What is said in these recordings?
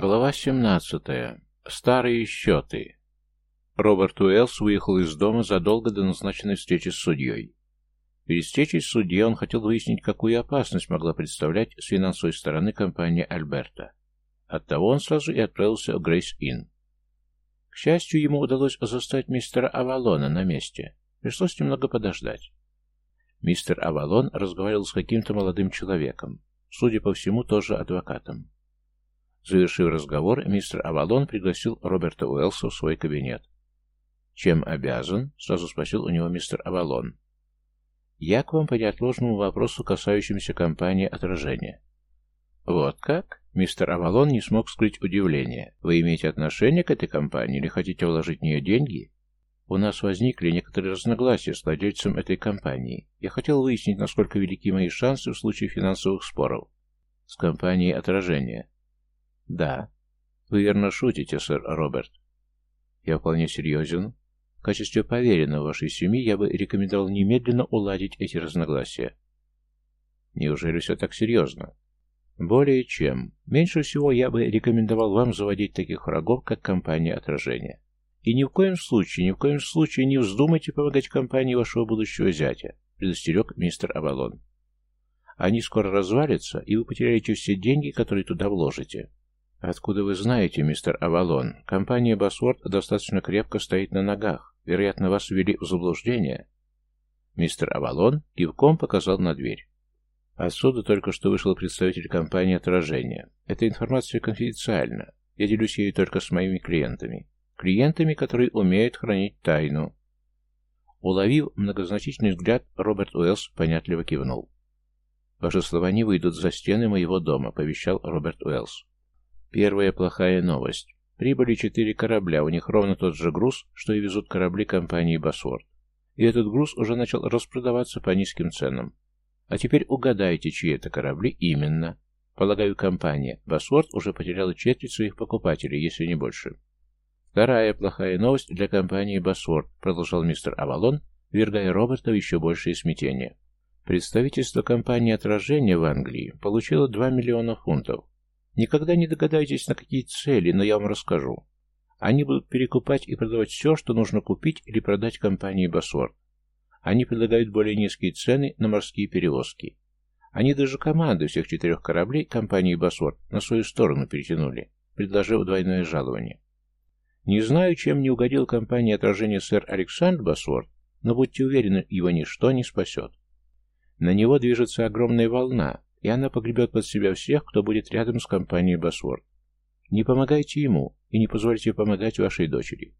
Глава 17. Старые счеты. Роберт Уэллс выехал из дома задолго до назначенной встречи с судьей. Перед встречей с судьей он хотел выяснить, какую опасность могла представлять с финансовой стороны компания Альберта. Оттого он сразу и отправился в Грейс-Инн. К счастью, ему удалось застать мистера Авалона на месте. Пришлось немного подождать. Мистер Авалон разговаривал с каким-то молодым человеком, судя по всему, тоже адвокатом. Завершив разговор, мистер Авалон пригласил Роберта Уэллса в свой кабинет. «Чем обязан?» — сразу спросил у него мистер Авалон. «Я к вам по неотложному вопросу, касающемуся компании отражения». «Вот как?» — мистер Авалон не смог скрыть удивление. «Вы имеете отношение к этой компании или хотите вложить в нее деньги?» «У нас возникли некоторые разногласия с владельцем этой компании. Я хотел выяснить, насколько велики мои шансы в случае финансовых споров». «С компанией отражения». «Да». «Вы верно шутите, сэр Роберт?» «Я вполне серьезен. В качестве поверенного вашей семьи я бы рекомендовал немедленно уладить эти разногласия». «Неужели все так серьезно?» «Более чем. Меньше всего я бы рекомендовал вам заводить таких врагов, как компания отражения. И ни в коем случае, ни в коем случае не вздумайте помогать компании вашего будущего зятя», предостерег мистер Авалон. «Они скоро развалятся, и вы потеряете все деньги, которые туда вложите». «Откуда вы знаете, мистер Авалон? Компания Басворд достаточно крепко стоит на ногах. Вероятно, вас ввели в заблуждение». Мистер Авалон кивком показал на дверь. Отсюда только что вышел представитель компании «Отражение». Эта информация конфиденциальна. Я делюсь ею только с моими клиентами. Клиентами, которые умеют хранить тайну. Уловив многозначительный взгляд, Роберт Уэллс понятливо кивнул. «Ваши слова не выйдут за стены моего дома», — повещал Роберт Уэллс. Первая плохая новость. Прибыли четыре корабля, у них ровно тот же груз, что и везут корабли компании «Босворд». И этот груз уже начал распродаваться по низким ценам. А теперь угадайте, чьи это корабли именно. Полагаю, компания «Босворд» уже потеряла четверть своих покупателей, если не больше. Вторая плохая новость для компании «Босворд», продолжал мистер Авалон, вергая Роберта в еще большее смятение. Представительство компании «Отражение» в Англии получило 2 миллиона фунтов, Никогда не догадаетесь, на какие цели, но я вам расскажу. Они будут перекупать и продавать все, что нужно купить или продать компании «Босворд». Они предлагают более низкие цены на морские перевозки. Они даже команды всех четырех кораблей компании «Босворд» на свою сторону перетянули, предложив двойное жалование. Не знаю, чем не угодил компании отражения сэр Александр Босворд, но будьте уверены, его ничто не спасет. На него движется огромная волна, и она погребет под себя всех, кто будет рядом с компанией Басворд. Не помогайте ему и не позвольте помогать вашей дочери.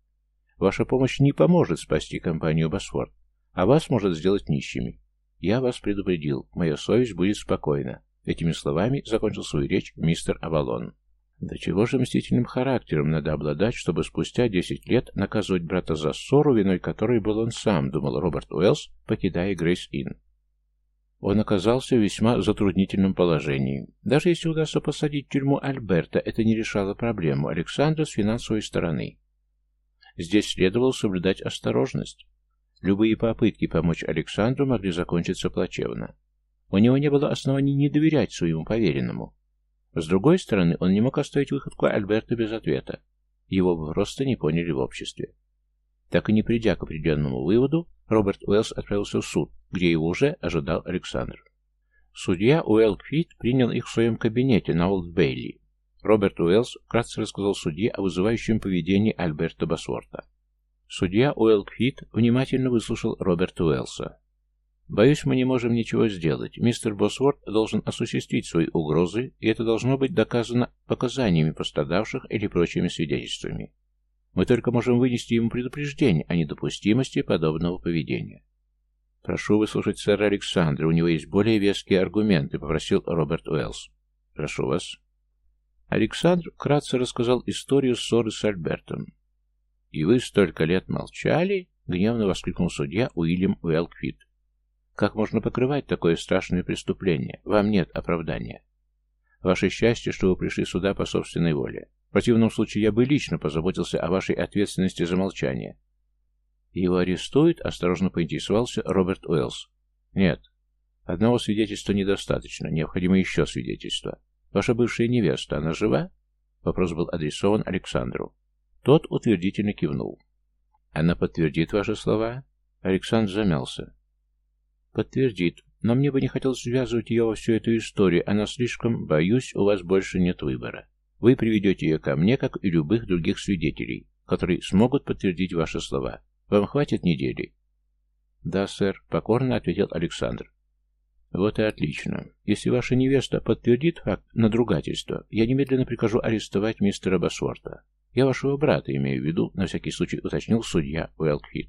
Ваша помощь не поможет спасти компанию Басворд, а вас может сделать нищими. Я вас предупредил, моя совесть будет спокойна. Этими словами закончил свою речь мистер Авалон. До чего же мстительным характером надо обладать, чтобы спустя десять лет наказывать брата за ссору, виной которой был он сам, думал Роберт Уэллс, покидая Грейс-Инн. Он оказался в весьма затруднительном положении. Даже если удастся посадить в тюрьму Альберта, это не решало проблему Александра с финансовой стороны. Здесь следовало соблюдать осторожность. Любые попытки помочь Александру могли закончиться плачевно. У него не было оснований не доверять своему поверенному. С другой стороны, он не мог оставить выходку Альберта без ответа. Его бы просто не поняли в обществе. Так и не придя к определенному выводу, Роберт Уэллс отправился в суд, где его уже ожидал Александр. Судья Уэлл Квит принял их в своем кабинете на Олд-Бейли. Роберт Уэллс вкратце рассказал судье о вызывающем поведении Альберта Басворта. Судья Уэлл Квит внимательно выслушал Роберта Уэллса. «Боюсь, мы не можем ничего сделать. Мистер Босворт должен осуществить свои угрозы, и это должно быть доказано показаниями пострадавших или прочими свидетельствами. Мы только можем вынести ему предупреждение о недопустимости подобного поведения. «Прошу выслушать сэра Александра, у него есть более веские аргументы», — попросил Роберт Уэллс. «Прошу вас». Александр вкратце рассказал историю ссоры с Альбертом. «И вы столько лет молчали?» — гневно воскликнул судья Уильям Уэлквит. «Как можно покрывать такое страшное преступление? Вам нет оправдания. Ваше счастье, что вы пришли сюда по собственной воле. В противном случае я бы лично позаботился о вашей ответственности за молчание. Его арестуют? Осторожно поинтересовался Роберт Уэллс. Нет. Одного свидетельства недостаточно. Необходимо еще свидетельство. Ваша бывшая невеста, она жива? Вопрос был адресован Александру. Тот утвердительно кивнул. «Она подтвердит ваши слова?» Александр замялся. «Подтвердит. Но мне бы не хотелось связывать ее во всю эту историю. Она слишком... Боюсь, у вас больше нет выбора. Вы приведете ее ко мне, как и любых других свидетелей, которые смогут подтвердить ваши слова. Вам хватит недели?» «Да, сэр», — покорно ответил Александр. «Вот и отлично. Если ваша невеста подтвердит факт надругательства, я немедленно прикажу арестовать мистера Басворта. Я вашего брата имею в виду, на всякий случай уточнил судья Уэлкфит.